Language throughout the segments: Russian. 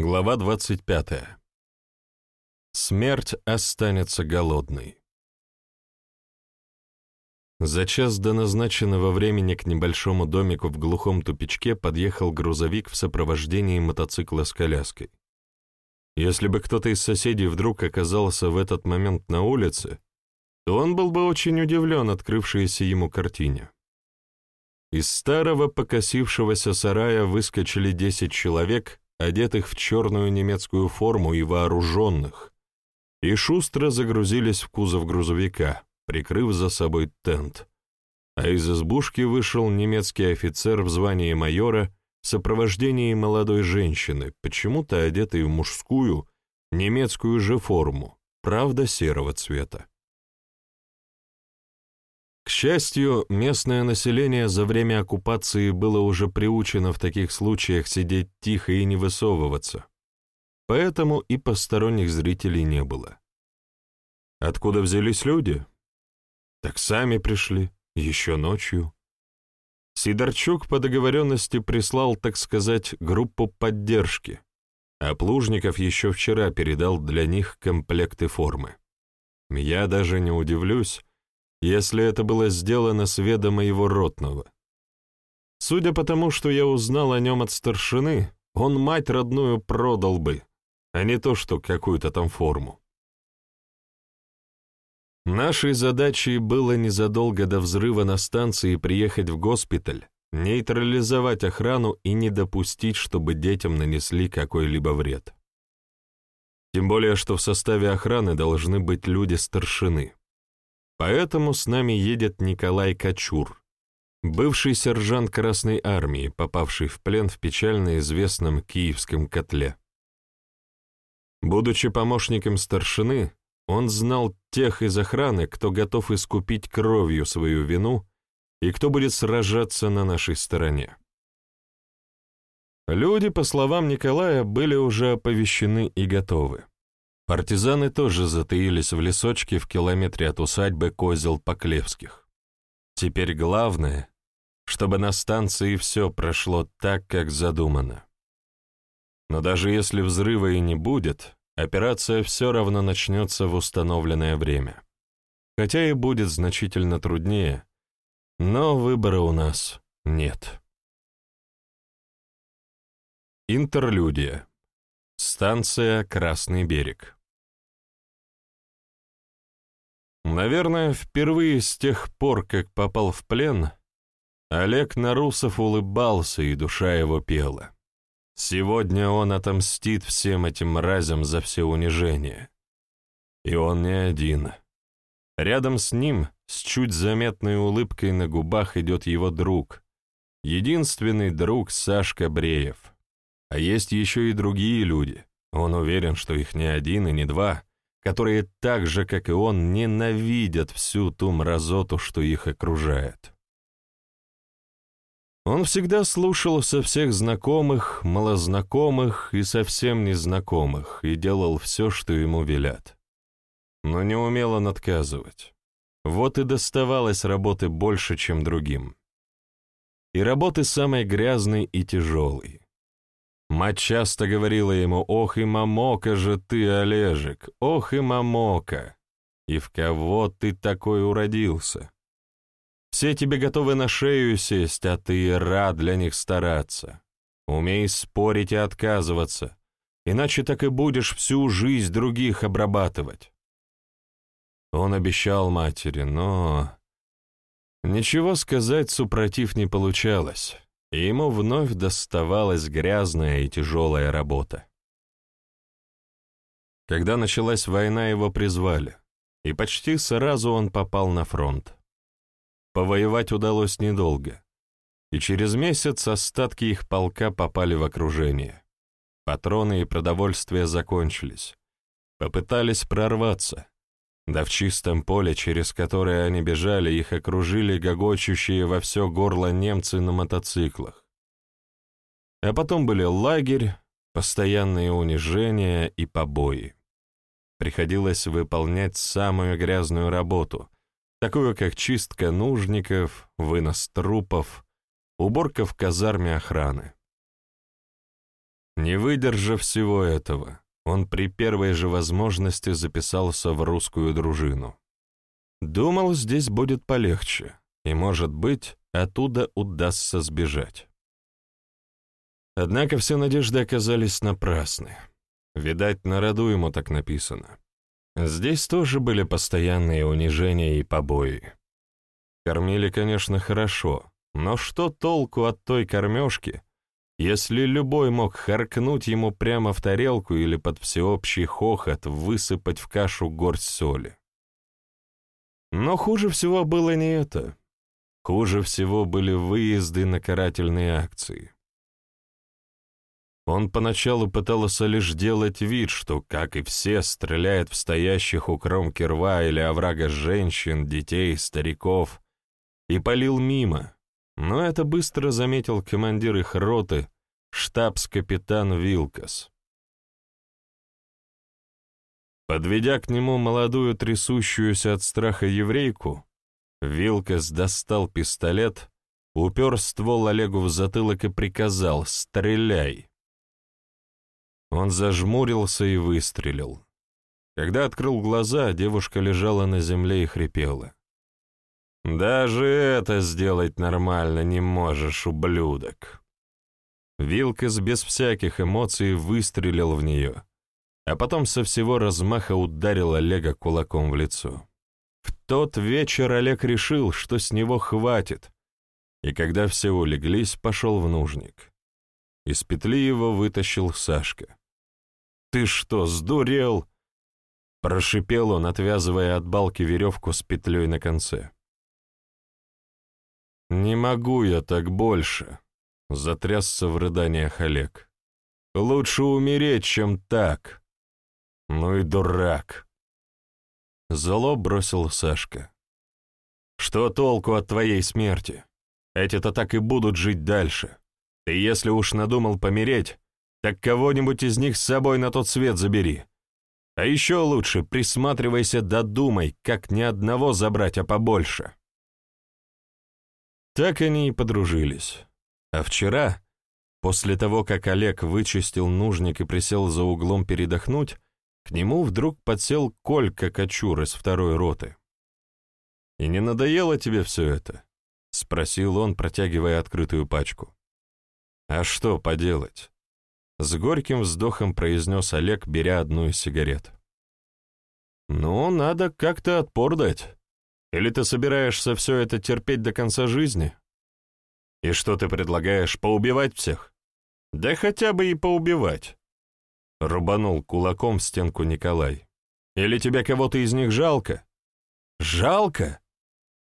Глава 25. Смерть останется голодной. За час до назначенного времени к небольшому домику в глухом тупичке подъехал грузовик в сопровождении мотоцикла с коляской. Если бы кто-то из соседей вдруг оказался в этот момент на улице, то он был бы очень удивлен открывшейся ему картине. Из старого покосившегося сарая выскочили десять человек одетых в черную немецкую форму и вооруженных, и шустро загрузились в кузов грузовика, прикрыв за собой тент. А из избушки вышел немецкий офицер в звании майора в сопровождении молодой женщины, почему-то одетой в мужскую, немецкую же форму, правда серого цвета. К счастью, местное население за время оккупации было уже приучено в таких случаях сидеть тихо и не высовываться, поэтому и посторонних зрителей не было. Откуда взялись люди? Так сами пришли, еще ночью. Сидорчук по договоренности прислал, так сказать, группу поддержки, а Плужников еще вчера передал для них комплекты формы. Я даже не удивлюсь, если это было сделано с ведома его ротного. Судя по тому, что я узнал о нем от старшины, он мать родную продал бы, а не то, что какую-то там форму. Нашей задачей было незадолго до взрыва на станции приехать в госпиталь, нейтрализовать охрану и не допустить, чтобы детям нанесли какой-либо вред. Тем более, что в составе охраны должны быть люди старшины. Поэтому с нами едет Николай Качур, бывший сержант Красной Армии, попавший в плен в печально известном Киевском котле. Будучи помощником старшины, он знал тех из охраны, кто готов искупить кровью свою вину и кто будет сражаться на нашей стороне. Люди, по словам Николая, были уже оповещены и готовы. Партизаны тоже затаились в лесочке в километре от усадьбы Козел-Поклевских. Теперь главное, чтобы на станции все прошло так, как задумано. Но даже если взрыва и не будет, операция все равно начнется в установленное время. Хотя и будет значительно труднее, но выбора у нас нет. Интерлюдия. Станция Красный берег. Наверное, впервые с тех пор, как попал в плен, Олег Нарусов улыбался, и душа его пела. Сегодня он отомстит всем этим мразям за все унижения. И он не один. Рядом с ним, с чуть заметной улыбкой на губах, идет его друг, единственный друг Сашка Бреев. А есть еще и другие люди. Он уверен, что их не один и не два — которые так же, как и он, ненавидят всю ту мразоту, что их окружает. Он всегда слушал со всех знакомых, малознакомых и совсем незнакомых и делал все, что ему велят. Но не умел он отказывать. Вот и доставалось работы больше, чем другим. И работы самой грязной и тяжелой. Мать часто говорила ему, «Ох и мамока же ты, Олежек, ох и мамока! И в кого ты такой уродился? Все тебе готовы на шею сесть, а ты рад для них стараться. Умей спорить и отказываться, иначе так и будешь всю жизнь других обрабатывать». Он обещал матери, но... Ничего сказать супротив не получалось и ему вновь доставалась грязная и тяжелая работа. Когда началась война, его призвали, и почти сразу он попал на фронт. Повоевать удалось недолго, и через месяц остатки их полка попали в окружение. Патроны и продовольствие закончились. Попытались прорваться, да в чистом поле, через которое они бежали, их окружили гогочущие во все горло немцы на мотоциклах. А потом были лагерь, постоянные унижения и побои. Приходилось выполнять самую грязную работу, такую как чистка нужников, вынос трупов, уборка в казарме охраны. Не выдержав всего этого, он при первой же возможности записался в русскую дружину. Думал, здесь будет полегче, и, может быть, оттуда удастся сбежать. Однако все надежды оказались напрасны. Видать, на роду ему так написано. Здесь тоже были постоянные унижения и побои. Кормили, конечно, хорошо, но что толку от той кормежки, если любой мог харкнуть ему прямо в тарелку или под всеобщий хохот высыпать в кашу горсть соли? Но хуже всего было не это. Хуже всего были выезды на карательные акции. Он поначалу пытался лишь делать вид, что, как и все, стреляет в стоящих у кромки рва или оврага женщин, детей, стариков, и палил мимо, но это быстро заметил командир их роты, штабс-капитан Вилкас. Подведя к нему молодую трясущуюся от страха еврейку, Вилкас достал пистолет, упер ствол Олегу в затылок и приказал «Стреляй!». Он зажмурился и выстрелил. Когда открыл глаза, девушка лежала на земле и хрипела. «Даже это сделать нормально не можешь, ублюдок!» Вилкас без всяких эмоций выстрелил в нее, а потом со всего размаха ударил Олега кулаком в лицо. В тот вечер Олег решил, что с него хватит, и когда все улеглись, пошел в нужник. Из петли его вытащил Сашка. «Ты что, сдурел?» Прошипел он, отвязывая от балки веревку с петлей на конце. «Не могу я так больше», — затрясся в рыданиях Олег. «Лучше умереть, чем так». «Ну и дурак!» Зло бросил Сашка. «Что толку от твоей смерти? Эти-то так и будут жить дальше. Ты если уж надумал помереть, так кого-нибудь из них с собой на тот свет забери. А еще лучше присматривайся да думай, как ни одного забрать, а побольше. Так они и подружились. А вчера, после того, как Олег вычистил нужник и присел за углом передохнуть, к нему вдруг подсел Колька Кочур из второй роты. «И не надоело тебе все это?» — спросил он, протягивая открытую пачку. «А что поделать? С горьким вздохом произнес Олег, беря одну из сигарет. «Ну, надо как-то отпор дать. Или ты собираешься все это терпеть до конца жизни? И что ты предлагаешь, поубивать всех? Да хотя бы и поубивать!» Рубанул кулаком в стенку Николай. «Или тебе кого-то из них жалко?» «Жалко?»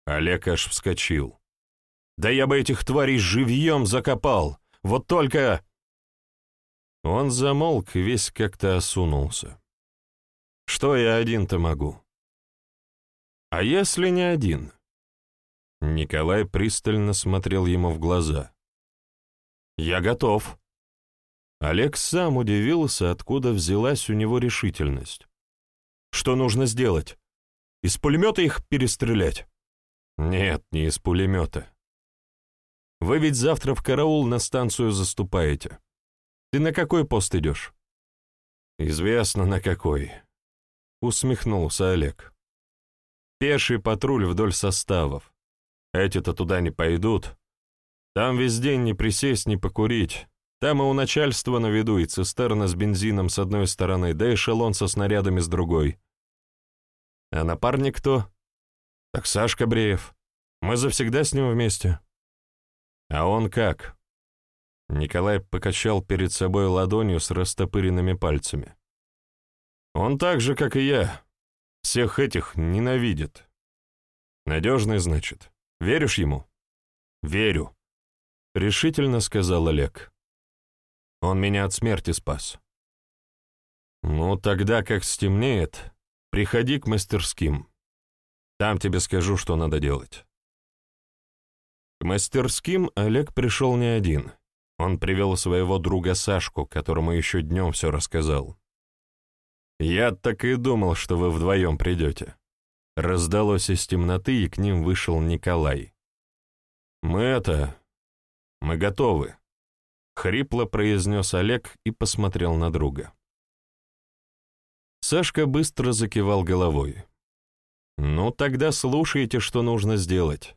Олег аж вскочил. «Да я бы этих тварей живьем закопал! Вот только...» Он замолк весь как-то осунулся. «Что я один-то могу?» «А если не один?» Николай пристально смотрел ему в глаза. «Я готов». Олег сам удивился, откуда взялась у него решительность. «Что нужно сделать? Из пулемета их перестрелять?» «Нет, не из пулемета. Вы ведь завтра в караул на станцию заступаете. Ты на какой пост идешь?» «Известно, на какой», — усмехнулся Олег. «Пеший патруль вдоль составов. Эти-то туда не пойдут. Там весь день не присесть, не покурить. Там и у начальства на виду, и цистерна с бензином с одной стороны, да эшелон со снарядами с другой. А напарник кто? Так Сашка Бреев. Мы завсегда с ним вместе. А он как? Николай покачал перед собой ладонью с растопыренными пальцами. «Он так же, как и я. Всех этих ненавидит. Надежный, значит. Веришь ему?» «Верю», — решительно сказал Олег. «Он меня от смерти спас». «Ну, тогда, как стемнеет, приходи к мастерским. Там тебе скажу, что надо делать». К мастерским Олег пришел не один — он привел своего друга Сашку, которому еще днем все рассказал. «Я так и думал, что вы вдвоем придете». Раздалось из темноты, и к ним вышел Николай. «Мы это... мы готовы. хрипло произнес Олег и посмотрел на друга. Сашка быстро закивал головой. «Ну, тогда слушайте, что нужно сделать.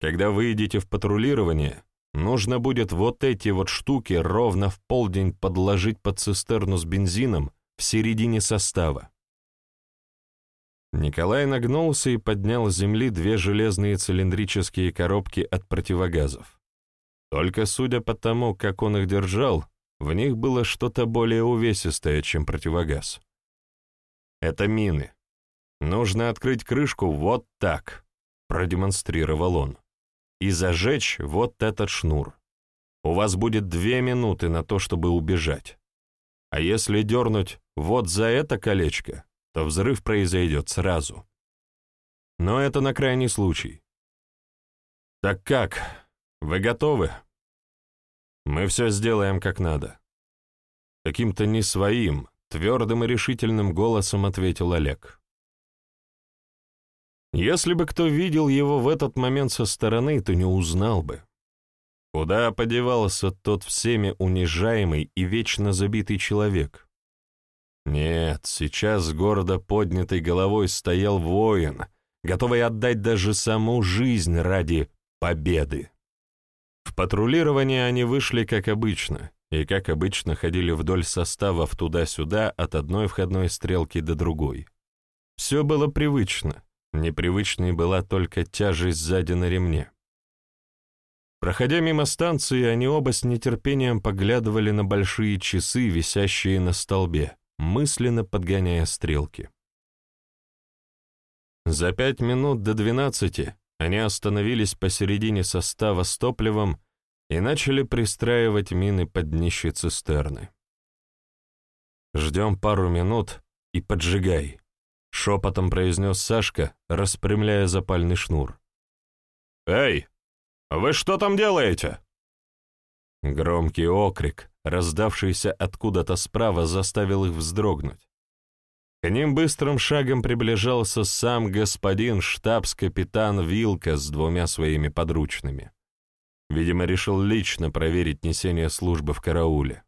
Когда выйдете в патрулирование, нужно будет вот эти вот штуки ровно в полдень подложить под цистерну с бензином в середине состава. Николай нагнулся и поднял с земли две железные цилиндрические коробки от противогазов. Только судя по тому, как он их держал, в них было что-то более увесистое, чем противогаз. Это мины. Нужно открыть крышку вот так, продемонстрировал он, и зажечь вот этот шнур. У вас будет две минуты на то, чтобы убежать. А если дернуть вот за это колечко, то взрыв произойдет сразу. Но это на крайний случай. Так как? Вы готовы? Мы все сделаем как надо. Каким-то не своим, твердым и решительным голосом ответил Олег. Если бы кто видел его в этот момент со стороны, то не узнал бы. Куда подевался тот всеми унижаемый и вечно забитый человек? Нет, сейчас гордо поднятой головой стоял воин, готовый отдать даже саму жизнь ради победы. В патрулирование они вышли как обычно, и как обычно ходили вдоль составов туда-сюда от одной входной стрелки до другой. Все было привычно, непривычной была только тяжесть сзади на ремне. Проходя мимо станции, они оба с нетерпением поглядывали на большие часы, висящие на столбе мысленно подгоняя стрелки. За пять минут до двенадцати они остановились посередине состава с топливом и начали пристраивать мины под днище цистерны. «Ждем пару минут и поджигай», — шепотом произнес Сашка, распрямляя запальный шнур. «Эй, вы что там делаете?» Громкий окрик, раздавшийся откуда-то справа, заставил их вздрогнуть. К ним быстрым шагом приближался сам господин штабс-капитан Вилка с двумя своими подручными. Видимо, решил лично проверить несение службы в карауле.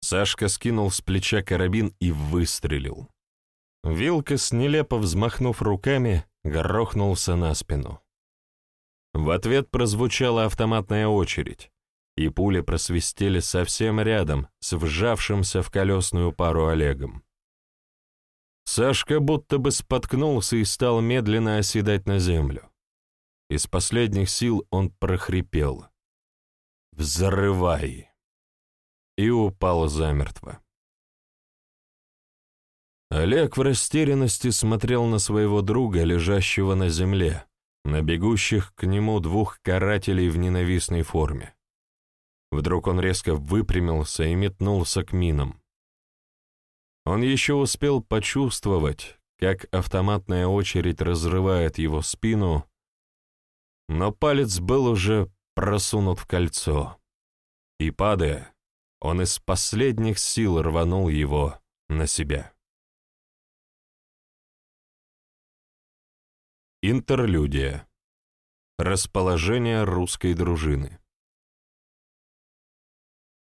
Сашка скинул с плеча карабин и выстрелил. Вилкас, нелепо взмахнув руками, грохнулся на спину. В ответ прозвучала автоматная очередь, и пули просвистели совсем рядом с вжавшимся в колесную пару Олегом. Сашка будто бы споткнулся и стал медленно оседать на землю. Из последних сил он прохрипел. «Взрывай!» и упал замертво. Олег в растерянности смотрел на своего друга, лежащего на земле, на бегущих к нему двух карателей в ненавистной форме. Вдруг он резко выпрямился и метнулся к минам. Он еще успел почувствовать, как автоматная очередь разрывает его спину, но палец был уже просунут в кольцо, и, падая, он из последних сил рванул его на себя. Интерлюдия. Расположение русской дружины.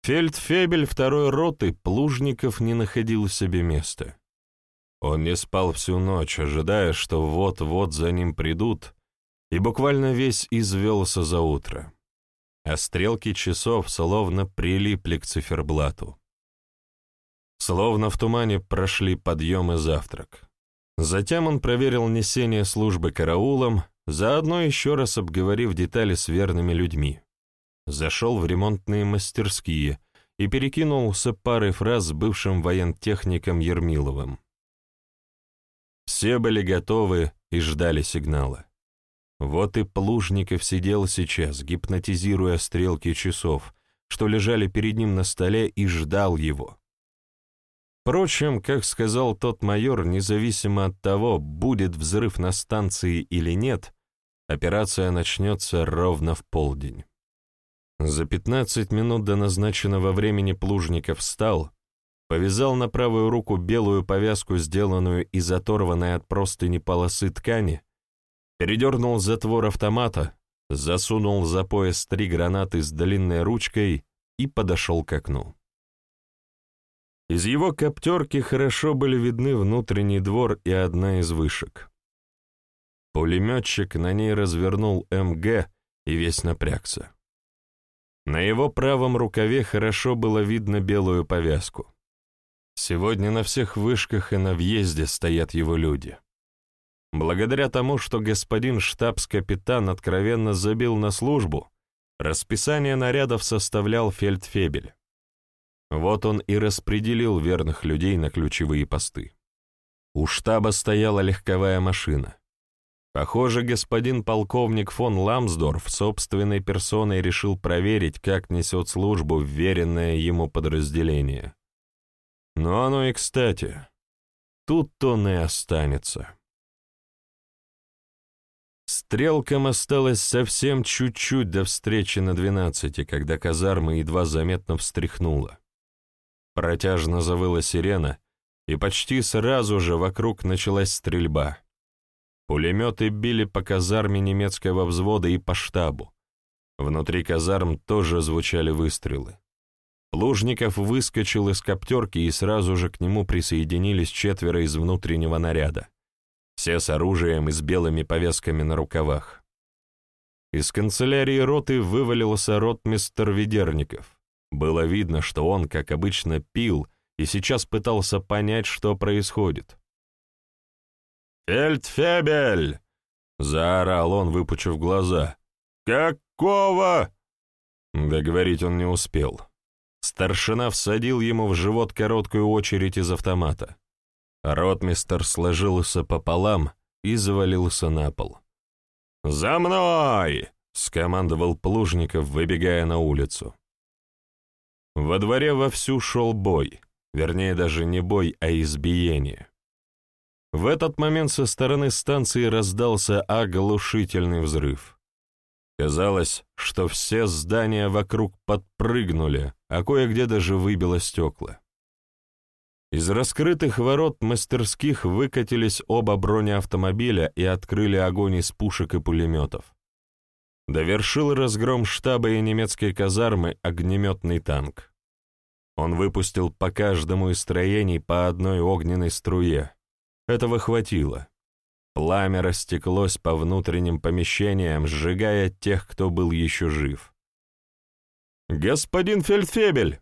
Фельдфебель второй роты Плужников не находил себе места. Он не спал всю ночь, ожидая, что вот-вот за ним придут, и буквально весь извелся за утро. А стрелки часов словно прилипли к циферблату. Словно в тумане прошли подъем и завтрак. Затем он проверил несение службы караулом, заодно еще раз обговорив детали с верными людьми. Зашел в ремонтные мастерские и перекинулся парой фраз с бывшим воентехником Ермиловым. Все были готовы и ждали сигнала. Вот и Плужников сидел сейчас, гипнотизируя стрелки часов, что лежали перед ним на столе, и ждал его. Впрочем, как сказал тот майор, независимо от того, будет взрыв на станции или нет, операция начнется ровно в полдень. За 15 минут до назначенного времени Плужников встал, повязал на правую руку белую повязку, сделанную из оторванной от простыни полосы ткани, передернул затвор автомата, засунул за пояс три гранаты с длинной ручкой и подошел к окну. Из его коптерки хорошо были видны внутренний двор и одна из вышек. Пулеметчик на ней развернул МГ и весь напрягся. На его правом рукаве хорошо было видно белую повязку. Сегодня на всех вышках и на въезде стоят его люди. Благодаря тому, что господин штабс-капитан откровенно забил на службу, расписание нарядов составлял фельдфебель. Вот он и распределил верных людей на ключевые посты. У штаба стояла легковая машина. Похоже, господин полковник фон Ламсдорф собственной персоной решил проверить, как несет службу вверенное ему подразделение. Но оно и кстати. Тут он и останется. Стрелкам осталось совсем чуть-чуть до встречи на двенадцати, когда казарма едва заметно встряхнула. Протяжно завыла сирена, и почти сразу же вокруг началась стрельба. Пулеметы били по казарме немецкого взвода и по штабу. Внутри казарм тоже звучали выстрелы. Плужников выскочил из коптерки, и сразу же к нему присоединились четверо из внутреннего наряда. Все с оружием и с белыми повязками на рукавах. Из канцелярии роты вывалился ротмистер Ведерников. Было видно, что он, как обычно, пил и сейчас пытался понять, что происходит. «Фельдфебель!» — заорал он, выпучив глаза. «Какого?» Договорить он не успел. Старшина всадил ему в живот короткую очередь из автомата. Ротмистер сложился пополам и завалился на пол. «За мной!» — скомандовал Плужников, выбегая на улицу. Во дворе вовсю шел бой, вернее даже не бой, а избиение. В этот момент со стороны станции раздался оглушительный взрыв. Казалось, что все здания вокруг подпрыгнули, а кое-где даже выбило стекла. Из раскрытых ворот мастерских выкатились оба бронеавтомобиля и открыли огонь из пушек и пулеметов. Довершил разгром штаба и немецкой казармы огнеметный танк. Он выпустил по каждому из строений по одной огненной струе, этого хватило. Пламя растеклось по внутренним помещениям, сжигая тех, кто был еще жив. «Господин Фельдфебель!»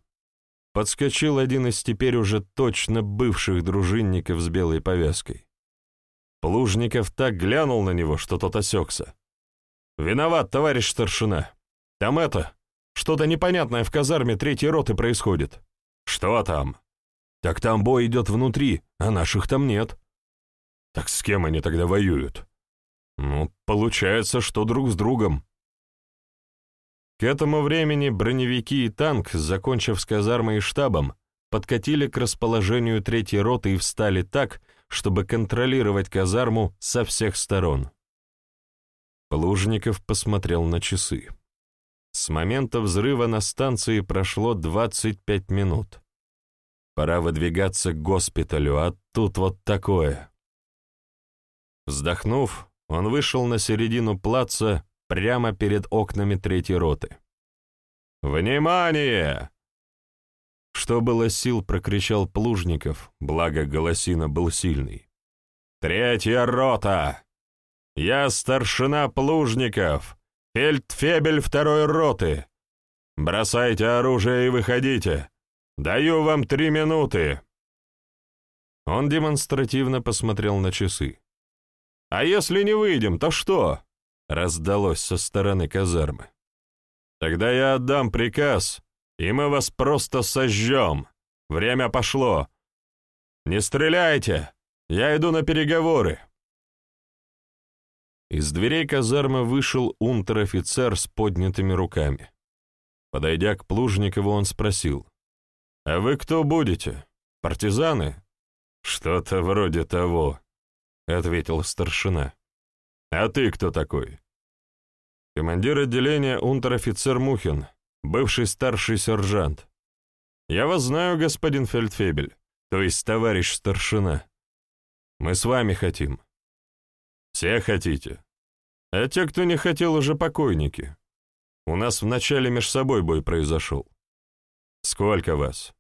Подскочил один из теперь уже точно бывших дружинников с белой повязкой. Плужников так глянул на него, что тот осекся. «Виноват, товарищ старшина. Там это, что-то непонятное в казарме третьей роты происходит». «Что там?» «Так там бой идет внутри, а наших там нет». Так с кем они тогда воюют? Ну, получается, что друг с другом. К этому времени броневики и танк, закончив с казармой и штабом, подкатили к расположению третьей роты и встали так, чтобы контролировать казарму со всех сторон. Плужников посмотрел на часы. С момента взрыва на станции прошло 25 минут. Пора выдвигаться к госпиталю, а тут вот такое. Вздохнув, он вышел на середину плаца прямо перед окнами третьей роты. «Внимание!» Что было сил, прокричал Плужников, благо голосина был сильный. «Третья рота! Я старшина Плужников, фельдфебель второй роты. Бросайте оружие и выходите. Даю вам три минуты!» Он демонстративно посмотрел на часы. «А если не выйдем, то что?» — раздалось со стороны казармы. «Тогда я отдам приказ, и мы вас просто сожжем. Время пошло. Не стреляйте, я иду на переговоры». Из дверей казармы вышел унтер-офицер с поднятыми руками. Подойдя к Плужникову, он спросил, «А вы кто будете? Партизаны?» «Что-то вроде того», — ответил старшина. «А ты кто такой?» «Командир отделения унтер-офицер Мухин, бывший старший сержант. Я вас знаю, господин Фельдфебель, то есть товарищ старшина. Мы с вами хотим». «Все хотите?» А те, кто не хотел, уже покойники. У нас вначале меж собой бой произошел. Сколько вас?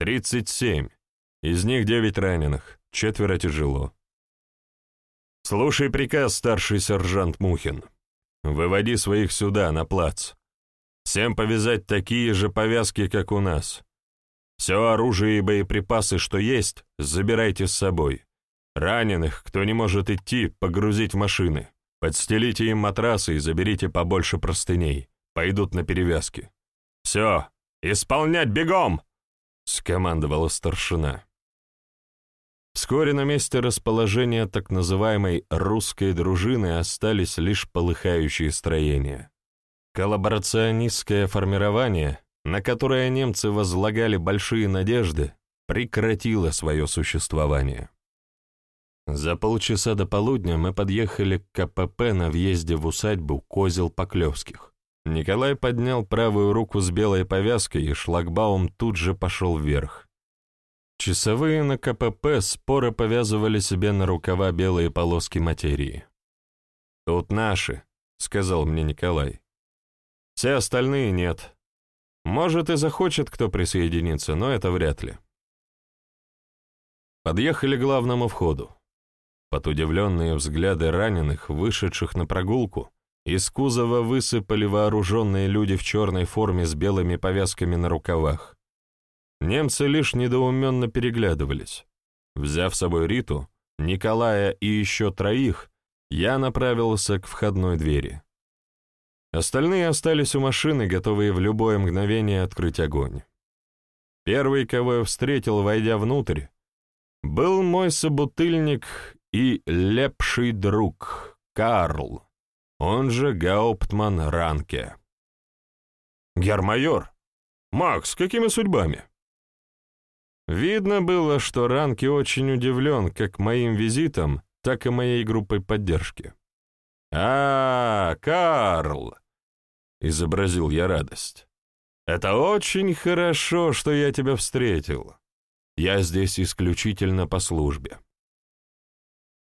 Тридцать семь. Из них девять раненых, четверо тяжело. Слушай приказ, старший сержант Мухин. Выводи своих сюда, на плац. Всем повязать такие же повязки, как у нас. Все оружие и боеприпасы, что есть, забирайте с собой. Раненых, кто не может идти, погрузить в машины. Подстелите им матрасы и заберите побольше простыней. Пойдут на перевязки. Все, исполнять бегом! Скомандовала старшина. Вскоре на месте расположения так называемой «русской дружины» остались лишь полыхающие строения. Коллаборационистское формирование, на которое немцы возлагали большие надежды, прекратило свое существование. За полчаса до полудня мы подъехали к КПП на въезде в усадьбу Козел-Поклевских. Николай поднял правую руку с белой повязкой, и шлагбаум тут же пошел вверх. Часовые на КПП споры повязывали себе на рукава белые полоски материи. «Тут наши», — сказал мне Николай. «Все остальные нет. Может, и захочет кто присоединиться, но это вряд ли». Подъехали к главному входу. Под удивленные взгляды раненых, вышедших на прогулку, из кузова высыпали вооруженные люди в черной форме с белыми повязками на рукавах. Немцы лишь недоуменно переглядывались. Взяв с собой Риту, Николая и еще троих, я направился к входной двери. Остальные остались у машины, готовые в любое мгновение открыть огонь. Первый, кого я встретил, войдя внутрь, был мой собутыльник и лепший друг, Карл, он же Гауптман Ранке. «Гермайор! Макс, какими судьбами?» Видно было, что Ранки очень удивлен как моим визитом, так и моей группой поддержки. «А, Карл!» — изобразил я радость. «Это очень хорошо, что я тебя встретил. Я здесь исключительно по службе».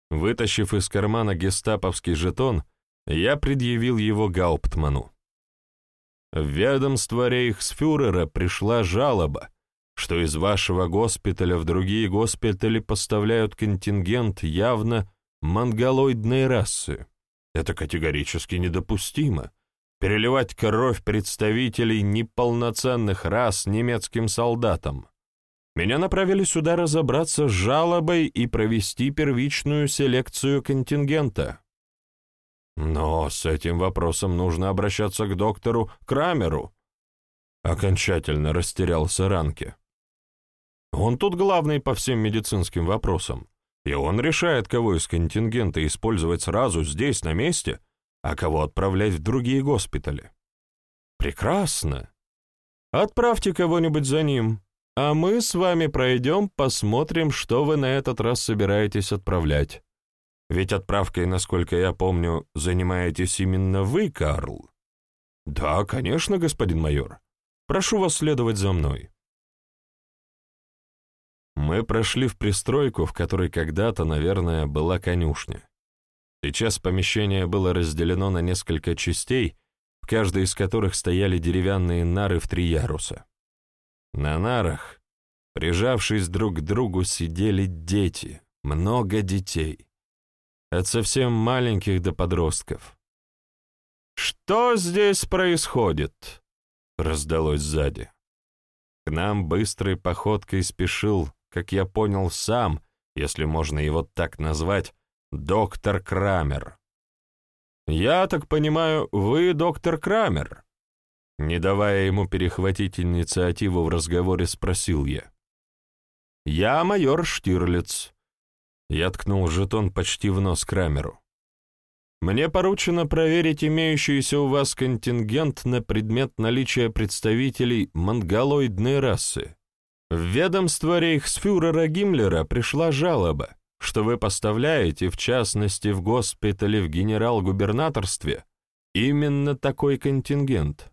Вытащив из кармана гестаповский жетон, я предъявил его Гауптману. В ведомство рейхсфюрера пришла жалоба, что из вашего госпиталя в другие госпитали поставляют контингент явно монголоидной расы. Это категорически недопустимо. Переливать кровь представителей неполноценных рас немецким солдатам. Меня направили сюда разобраться с жалобой и провести первичную селекцию контингента. Но с этим вопросом нужно обращаться к доктору Крамеру. Окончательно растерялся Ранке. Он тут главный по всем медицинским вопросам, и он решает, кого из контингента использовать сразу здесь, на месте, а кого отправлять в другие госпитали. Прекрасно. Отправьте кого-нибудь за ним, а мы с вами пройдем, посмотрим, что вы на этот раз собираетесь отправлять. Ведь отправкой, насколько я помню, занимаетесь именно вы, Карл. Да, конечно, господин майор. Прошу вас следовать за мной. Мы прошли в пристройку, в которой когда-то, наверное, была конюшня. Сейчас помещение было разделено на несколько частей, в каждой из которых стояли деревянные нары в три яруса. На нарах, прижавшись друг к другу, сидели дети, много детей. От совсем маленьких до подростков. «Что здесь происходит?» — раздалось сзади. К нам быстрой походкой спешил как я понял сам, если можно его так назвать, доктор Крамер. «Я так понимаю, вы доктор Крамер?» Не давая ему перехватить инициативу в разговоре, спросил я. «Я майор Штирлиц». Я ткнул жетон почти в нос Крамеру. «Мне поручено проверить имеющийся у вас контингент на предмет наличия представителей монголоидной расы. В ведомство рейхсфюрера Гиммлера пришла жалоба, что вы поставляете, в частности в госпитале в генерал-губернаторстве, именно такой контингент.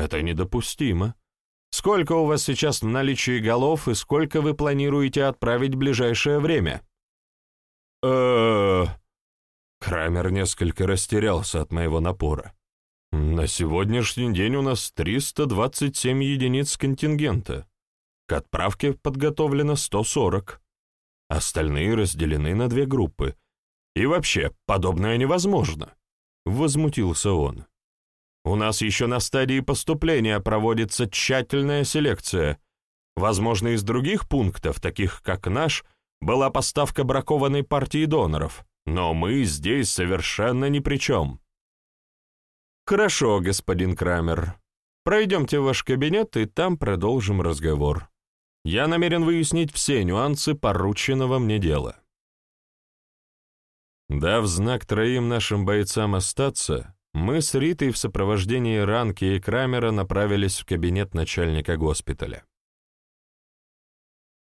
Это недопустимо. Сколько у вас сейчас в наличии голов и сколько вы планируете отправить в ближайшее время? э Крамер несколько растерялся от моего напора. На сегодняшний день у нас 327 единиц контингента. К отправке подготовлено 140. Остальные разделены на две группы. И вообще, подобное невозможно. Возмутился он. У нас еще на стадии поступления проводится тщательная селекция. Возможно, из других пунктов, таких как наш, была поставка бракованной партии доноров, но мы здесь совершенно ни при чем. Хорошо, господин Крамер. Пройдемте в ваш кабинет, и там продолжим разговор. Я намерен выяснить все нюансы порученного мне дела. Дав знак троим нашим бойцам остаться, мы с Ритой в сопровождении Ранки и Крамера направились в кабинет начальника госпиталя.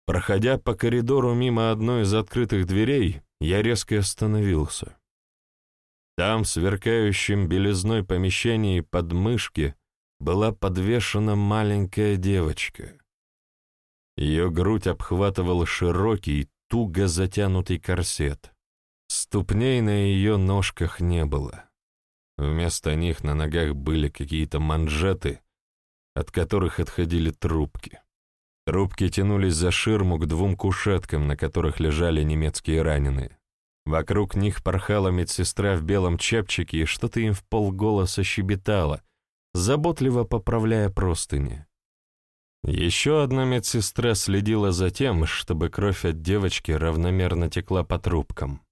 Проходя по коридору мимо одной из открытых дверей, я резко остановился. Там, в сверкающем белизной помещении под мышки, была подвешена маленькая девочка. Ее грудь обхватывал широкий, туго затянутый корсет. Ступней на ее ножках не было. Вместо них на ногах были какие-то манжеты, от которых отходили трубки. Трубки тянулись за ширму к двум кушеткам, на которых лежали немецкие раненые. Вокруг них порхала медсестра в белом чепчике и что-то им в полголоса щебетала, заботливо поправляя простыни. Еще одна медсестра следила за тем, чтобы кровь от девочки равномерно текла по трубкам.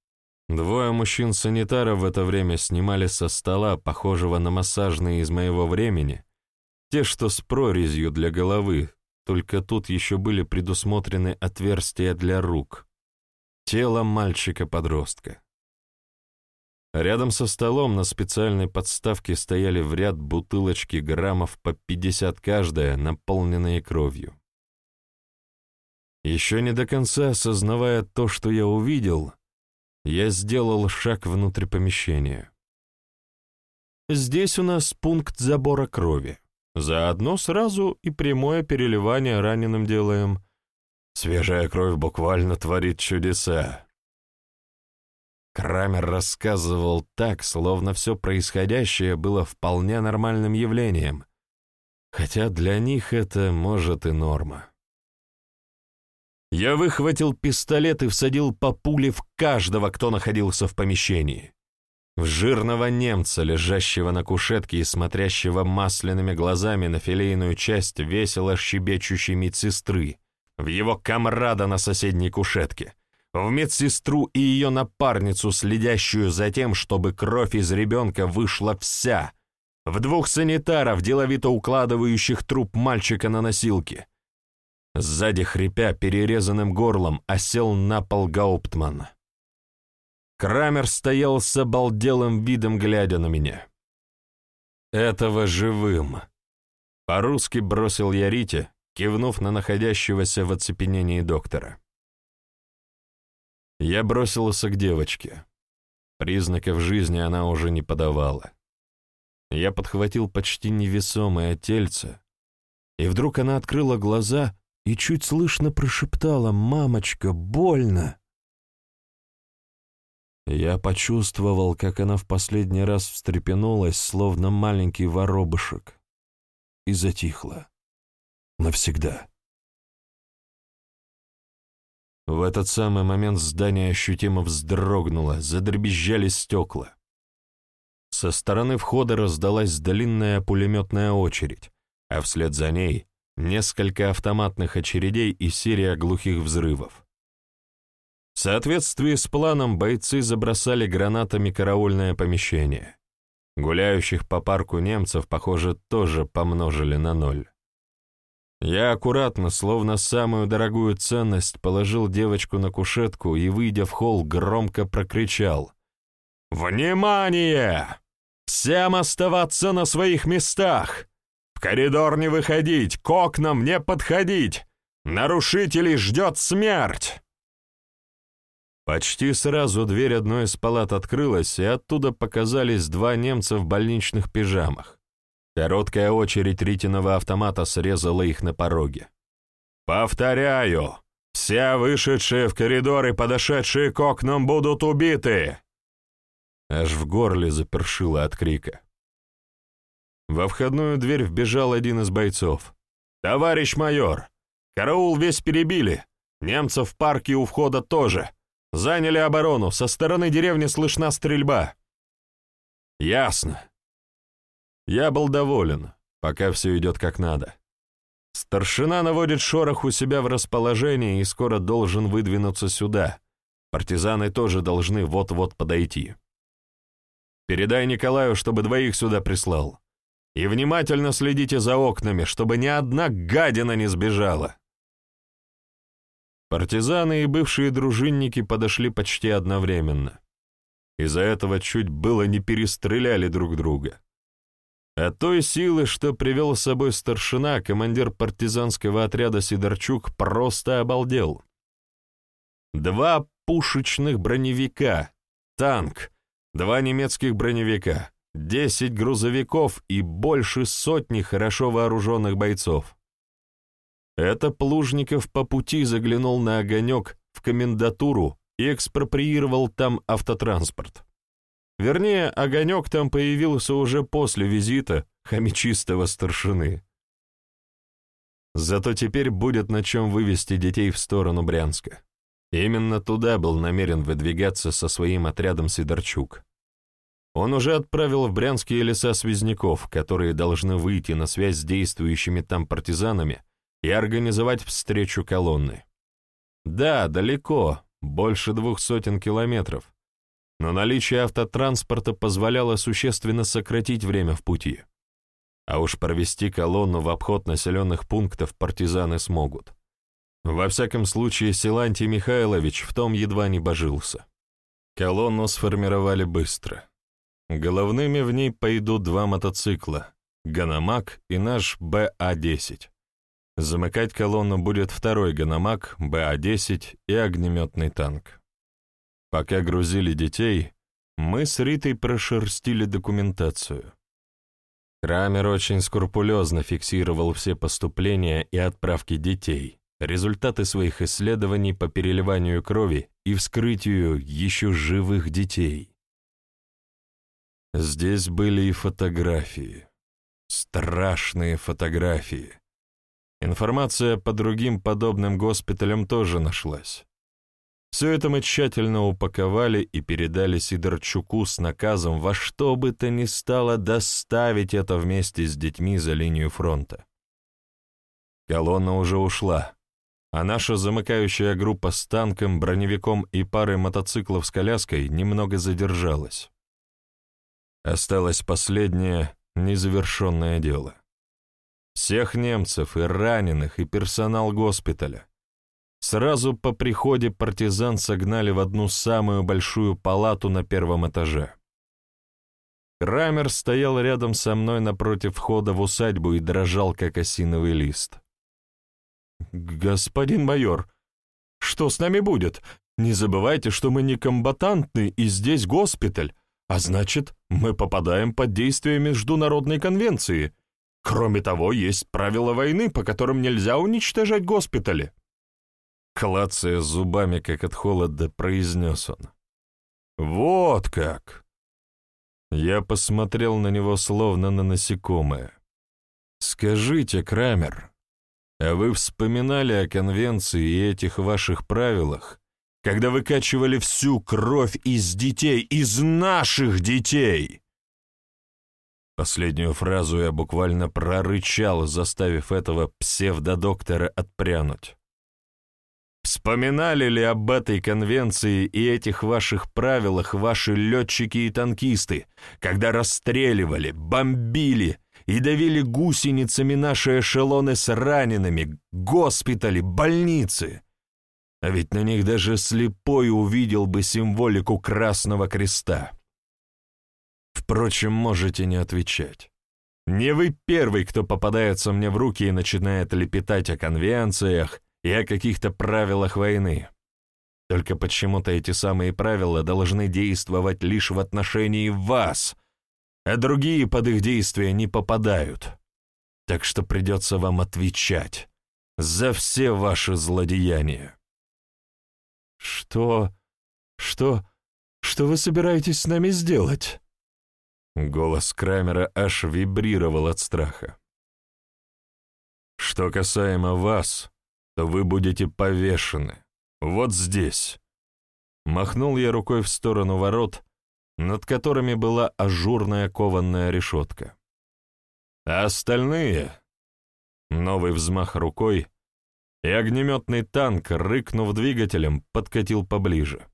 Двое мужчин-санитаров в это время снимали со стола, похожего на массажные из моего времени, те, что с прорезью для головы, только тут еще были предусмотрены отверстия для рук. Тело мальчика-подростка. Рядом со столом на специальной подставке стояли в ряд бутылочки граммов по 50 каждая, наполненные кровью. Еще не до конца осознавая то, что я увидел, я сделал шаг внутрь помещения. Здесь у нас пункт забора крови. Заодно сразу и прямое переливание раненым делаем. Свежая кровь буквально творит чудеса. Крамер рассказывал так, словно все происходящее было вполне нормальным явлением, хотя для них это, может, и норма. Я выхватил пистолет и всадил по пуле в каждого, кто находился в помещении. В жирного немца, лежащего на кушетке и смотрящего масляными глазами на филейную часть весело щебечущей медсестры, в его комрада на соседней кушетке, в медсестру и ее напарницу, следящую за тем, чтобы кровь из ребенка вышла вся, в двух санитаров, деловито укладывающих труп мальчика на носилки. Сзади хрипя перерезанным горлом осел на пол Гауптман. Крамер стоял с обалделым видом, глядя на меня. «Этого живым!» По-русски бросил я Рите, кивнув на находящегося в оцепенении доктора. Я бросился к девочке. Признаков жизни она уже не подавала. Я подхватил почти невесомое тельце, и вдруг она открыла глаза и чуть слышно прошептала «Мамочка, больно!» Я почувствовал, как она в последний раз встрепенулась, словно маленький воробышек, и затихла. Навсегда. В этот самый момент здание ощутимо вздрогнуло, задребезжали стекла. Со стороны входа раздалась длинная пулеметная очередь, а вслед за ней несколько автоматных очередей и серия глухих взрывов. В соответствии с планом бойцы забросали гранатами караульное помещение. Гуляющих по парку немцев, похоже, тоже помножили на ноль. Я аккуратно, словно самую дорогую ценность, положил девочку на кушетку и, выйдя в холл, громко прокричал. «Внимание! Всем оставаться на своих местах! Коридор не выходить, к окнам не подходить! Нарушителей ждет смерть!» Почти сразу дверь одной из палат открылась, и оттуда показались два немца в больничных пижамах. Короткая очередь ритиного автомата срезала их на пороге. «Повторяю, все вышедшие в коридор и подошедшие к окнам будут убиты!» Аж в горле запершило от крика. Во входную дверь вбежал один из бойцов. «Товарищ майор! Караул весь перебили! Немцев в парке у входа тоже! Заняли оборону, со стороны деревни слышна стрельба!» «Ясно!» Я был доволен, пока все идет как надо. Старшина наводит шорох у себя в расположении и скоро должен выдвинуться сюда. Партизаны тоже должны вот-вот подойти. Передай Николаю, чтобы двоих сюда прислал. И внимательно следите за окнами, чтобы ни одна гадина не сбежала. Партизаны и бывшие дружинники подошли почти одновременно. Из-за этого чуть было не перестреляли друг друга. От той силы, что привел с собой старшина, командир партизанского отряда Сидорчук просто обалдел. Два пушечных броневика, танк, два немецких броневика, десять грузовиков и больше сотни хорошо вооруженных бойцов. Это Плужников по пути заглянул на огонек в комендатуру и экспроприировал там автотранспорт. Вернее, огонек там появился уже после визита хомячистого старшины. Зато теперь будет на чем вывести детей в сторону Брянска. Именно туда был намерен выдвигаться со своим отрядом Сидорчук. Он уже отправил в брянские леса связняков, которые должны выйти на связь с действующими там партизанами и организовать встречу колонны. Да, далеко, больше двух сотен километров, но наличие автотранспорта позволяло существенно сократить время в пути. А уж провести колонну в обход населенных пунктов партизаны смогут. Во всяком случае, Силантий Михайлович в том едва не божился. Колонну сформировали быстро. Головными в ней пойдут два мотоцикла — «Ганомаг» и наш БА-10. Замыкать колонну будет второй «Ганомаг», БА-10 и огнеметный танк. Пока грузили детей, мы с Ритой прошерстили документацию. Крамер очень скрупулезно фиксировал все поступления и отправки детей, результаты своих исследований по переливанию крови и вскрытию еще живых детей. Здесь были и фотографии. Страшные фотографии. Информация по другим подобным госпиталям тоже нашлась. Все это мы тщательно упаковали и передали Сидорчуку с наказом во что бы то ни стало доставить это вместе с детьми за линию фронта. Колонна уже ушла, а наша замыкающая группа с танком, броневиком и парой мотоциклов с коляской немного задержалась. Осталось последнее незавершенное дело. Всех немцев и раненых, и персонал госпиталя, Сразу по приходе партизан согнали в одну самую большую палату на первом этаже. Крамер стоял рядом со мной напротив входа в усадьбу и дрожал, как осиновый лист. «Господин майор, что с нами будет? Не забывайте, что мы не комбатанты, и здесь госпиталь, а значит, мы попадаем под действие Международной конвенции. Кроме того, есть правила войны, по которым нельзя уничтожать госпитали». Клацая зубами, как от холода, произнес он. «Вот как!» Я посмотрел на него словно на насекомое. «Скажите, Крамер, а вы вспоминали о конвенции и этих ваших правилах, когда выкачивали всю кровь из детей, из наших детей?» Последнюю фразу я буквально прорычал, заставив этого псевдодоктора отпрянуть. Вспоминали ли об этой конвенции и этих ваших правилах ваши летчики и танкисты, когда расстреливали, бомбили и давили гусеницами наши эшелоны с ранеными, госпитали, больницы? А ведь на них даже слепой увидел бы символику Красного Креста. Впрочем, можете не отвечать. Не вы первый, кто попадается мне в руки и начинает лепетать о конвенциях, и о каких-то правилах войны. Только почему-то эти самые правила должны действовать лишь в отношении вас, а другие под их действия не попадают. Так что придется вам отвечать за все ваши злодеяния. Что? Что? Что вы собираетесь с нами сделать?» Голос Крамера аж вибрировал от страха. «Что касаемо вас, то вы будете повешены. Вот здесь». Махнул я рукой в сторону ворот, над которыми была ажурная кованная решетка. А остальные... Новый взмах рукой, и огнеметный танк, рыкнув двигателем, подкатил поближе.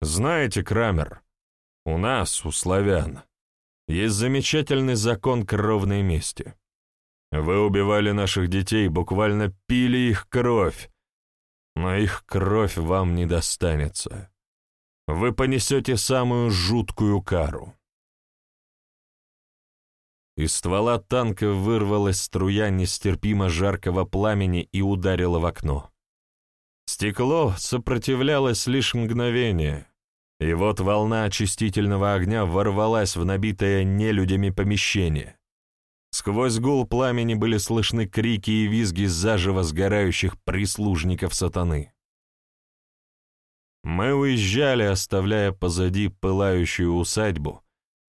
«Знаете, Крамер, у нас, у славян, есть замечательный закон кровной мести. Вы убивали наших детей, буквально пили их кровь, но их кровь вам не достанется. Вы понесете самую жуткую кару». Из ствола танка вырвалась струя нестерпимо жаркого пламени и ударила в окно. Стекло сопротивлялось лишь мгновение, и вот волна очистительного огня ворвалась в набитое нелюдями помещение. Сквозь гул пламени были слышны крики и визги заживо сгорающих прислужников сатаны. Мы уезжали, оставляя позади пылающую усадьбу,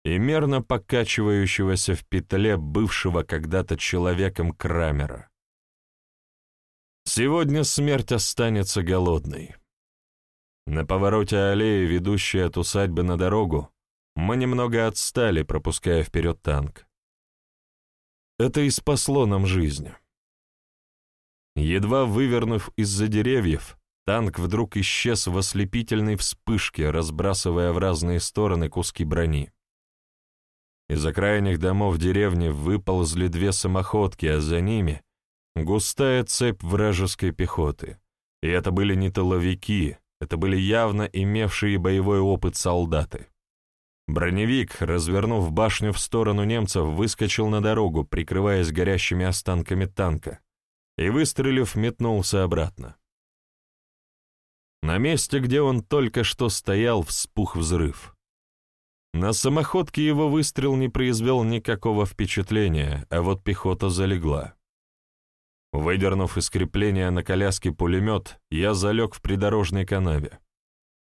и мерно покачивающегося в петле бывшего когда-то человеком Крамера. Сегодня смерть останется голодной. На повороте аллеи, ведущей от усадьбы на дорогу, мы немного отстали, пропуская вперед танк. Это и спасло нам жизнь. Едва вывернув из-за деревьев, танк вдруг исчез в ослепительной вспышке, разбрасывая в разные стороны куски брони. Из окраинных домов деревни выползли две самоходки, а за ними — густая цепь вражеской пехоты. И это были не тыловики, это были явно имевшие боевой опыт солдаты. Броневик, развернув башню в сторону немцев, выскочил на дорогу, прикрываясь горящими останками танка, и, выстрелив, метнулся обратно. На месте, где он только что стоял, вспух взрыв. На самоходке его выстрел не произвел никакого впечатления, а вот пехота залегла. Выдернув из крепления на коляске пулемет, я залег в придорожной канаве.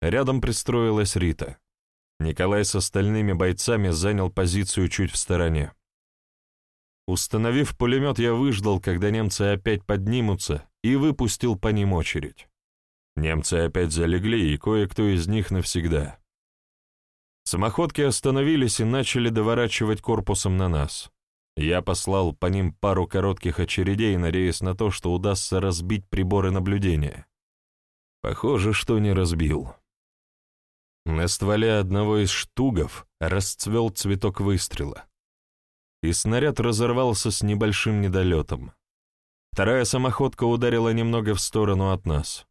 Рядом пристроилась Рита. Николай с остальными бойцами занял позицию чуть в стороне. Установив пулемет, я выждал, когда немцы опять поднимутся, и выпустил по ним очередь. Немцы опять залегли, и кое-кто из них навсегда. Самоходки остановились и начали доворачивать корпусом на нас. Я послал по ним пару коротких очередей, надеясь на то, что удастся разбить приборы наблюдения. Похоже, что не разбил. На стволе одного из штугов расцвел цветок выстрела. И снаряд разорвался с небольшим недолетом. Вторая самоходка ударила немного в сторону от нас.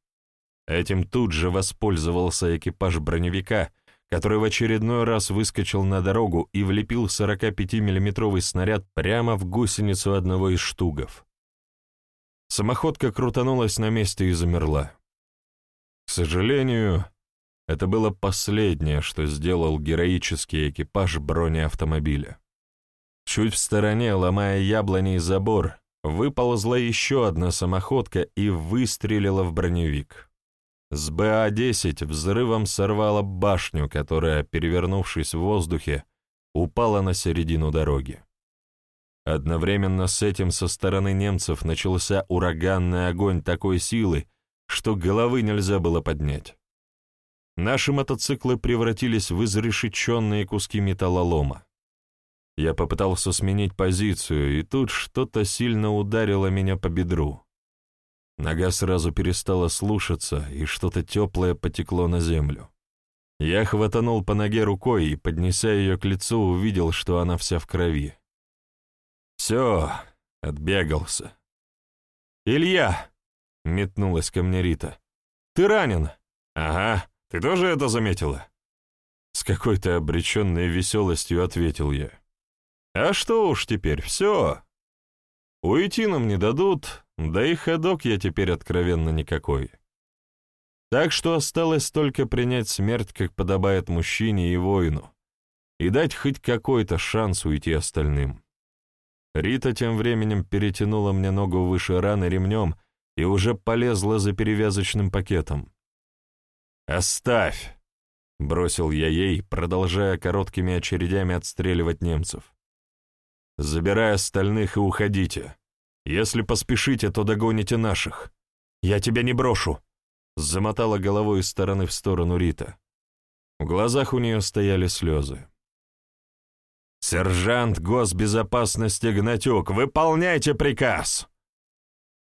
Этим тут же воспользовался экипаж броневика, который в очередной раз выскочил на дорогу и влепил 45-миллиметровый снаряд прямо в гусеницу одного из штугов. Самоходка крутанулась на месте и замерла. К сожалению, это было последнее, что сделал героический экипаж бронеавтомобиля. Чуть в стороне, ломая яблони и забор, выползла еще одна самоходка и выстрелила в броневик. С БА-10 взрывом сорвала башню, которая, перевернувшись в воздухе, упала на середину дороги. Одновременно с этим со стороны немцев начался ураганный огонь такой силы, что головы нельзя было поднять. Наши мотоциклы превратились в изрешеченные куски металлолома. Я попытался сменить позицию, и тут что-то сильно ударило меня по бедру. Нога сразу перестала слушаться, и что-то теплое потекло на землю. Я хватанул по ноге рукой и, поднеся ее к лицу, увидел, что она вся в крови. «Все, отбегался». «Илья!» — метнулась ко мне Рита. «Ты ранен?» «Ага, ты тоже это заметила?» С какой-то обреченной веселостью ответил я. «А что уж теперь, все. Уйти нам не дадут, да и ходок я теперь откровенно никакой. Так что осталось только принять смерть, как подобает мужчине и воину, и дать хоть какой-то шанс уйти остальным. Рита тем временем перетянула мне ногу выше раны ремнем и уже полезла за перевязочным пакетом. «Оставь!» бросил я ей, продолжая короткими очередями отстреливать немцев. «Забирай остальных и уходите. Если поспешите, то догоните наших. Я тебя не брошу!» Замотала головой из стороны в сторону Рита. В глазах у нее стояли слезы. «Сержант госбезопасности Гнатюк, выполняйте приказ!»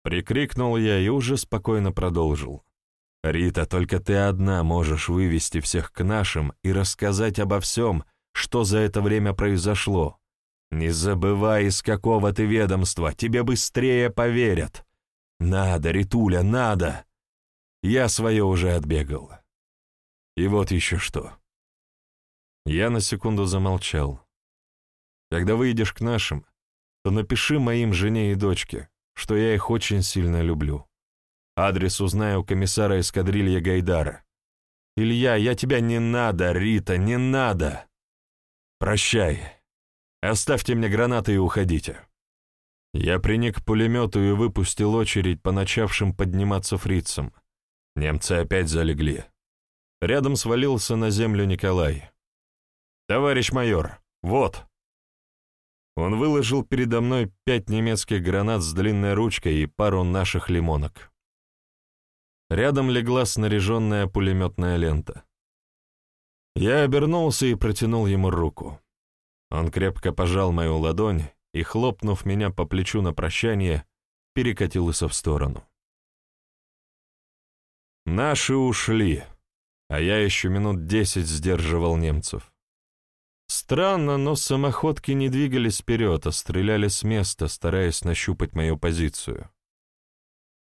Прикрикнул я и уже спокойно продолжил. «Рита, только ты одна можешь вывести всех к нашим и рассказать обо всем, что за это время произошло. Не забывай, из какого ты ведомства, тебе быстрее поверят. Надо, Ритуля, надо!» Я свое уже отбегал. И вот еще что. Я на секунду замолчал. Когда выйдешь к нашим, то напиши моим жене и дочке, что я их очень сильно люблю. Адрес узнаю у комиссара эскадрильи Гайдара. Илья, я тебя не надо, Рита, не надо. Прощай. Оставьте мне гранаты и уходите. Я приник к пулемету и выпустил очередь по начавшим подниматься фрицам. Немцы опять залегли. Рядом свалился на землю Николай. «Товарищ майор, вот!» Он выложил передо мной пять немецких гранат с длинной ручкой и пару наших лимонок. Рядом легла снаряженная пулеметная лента. Я обернулся и протянул ему руку. Он крепко пожал мою ладонь и, хлопнув меня по плечу на прощание, перекатился в сторону. Наши ушли, а я еще минут десять сдерживал немцев. Странно, но самоходки не двигались вперед, а стреляли с места, стараясь нащупать мою позицию.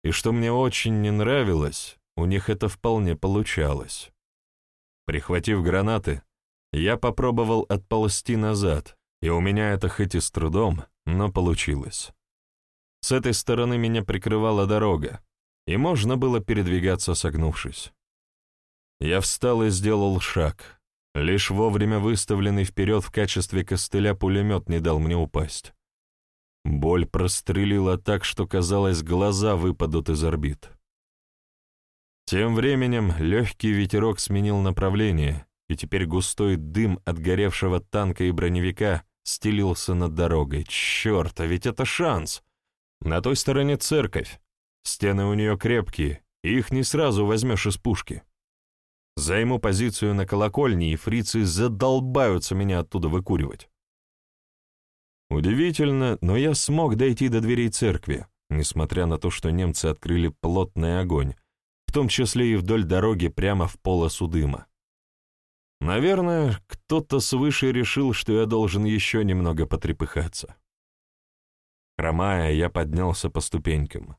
И что мне очень не нравилось, у них это вполне получалось. Прихватив гранаты, я попробовал отползти назад, и у меня это хоть и с трудом, но получилось. С этой стороны меня прикрывала дорога, и можно было передвигаться согнувшись. Я встал и сделал шаг — Лишь вовремя выставленный вперед в качестве костыля пулемет не дал мне упасть. Боль прострелила так, что, казалось, глаза выпадут из орбит. Тем временем легкий ветерок сменил направление, и теперь густой дым от горевшего танка и броневика стелился над дорогой. Черт, а ведь это шанс! На той стороне церковь. Стены у нее крепкие, их не сразу возьмешь из пушки. Займу позицию на колокольне, и фрицы задолбаются меня оттуда выкуривать. Удивительно, но я смог дойти до дверей церкви, несмотря на то, что немцы открыли плотный огонь, в том числе и вдоль дороги прямо в полосу дыма. Наверное, кто-то свыше решил, что я должен еще немного потрепыхаться. Хромая, я поднялся по ступенькам.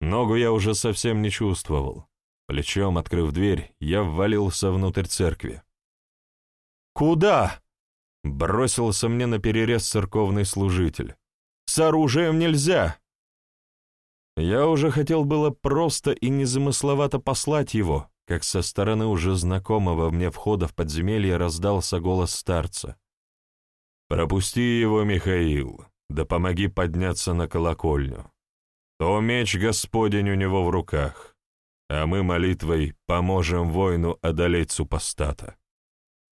Ногу я уже совсем не чувствовал. Плечом открыв дверь, я ввалился внутрь церкви. «Куда?» — бросился мне на перерез церковный служитель. «С оружием нельзя!» Я уже хотел было просто и незамысловато послать его, как со стороны уже знакомого мне входа в подземелье раздался голос старца. «Пропусти его, Михаил, да помоги подняться на колокольню. То меч Господень у него в руках» а мы молитвой поможем воину одолеть супостата.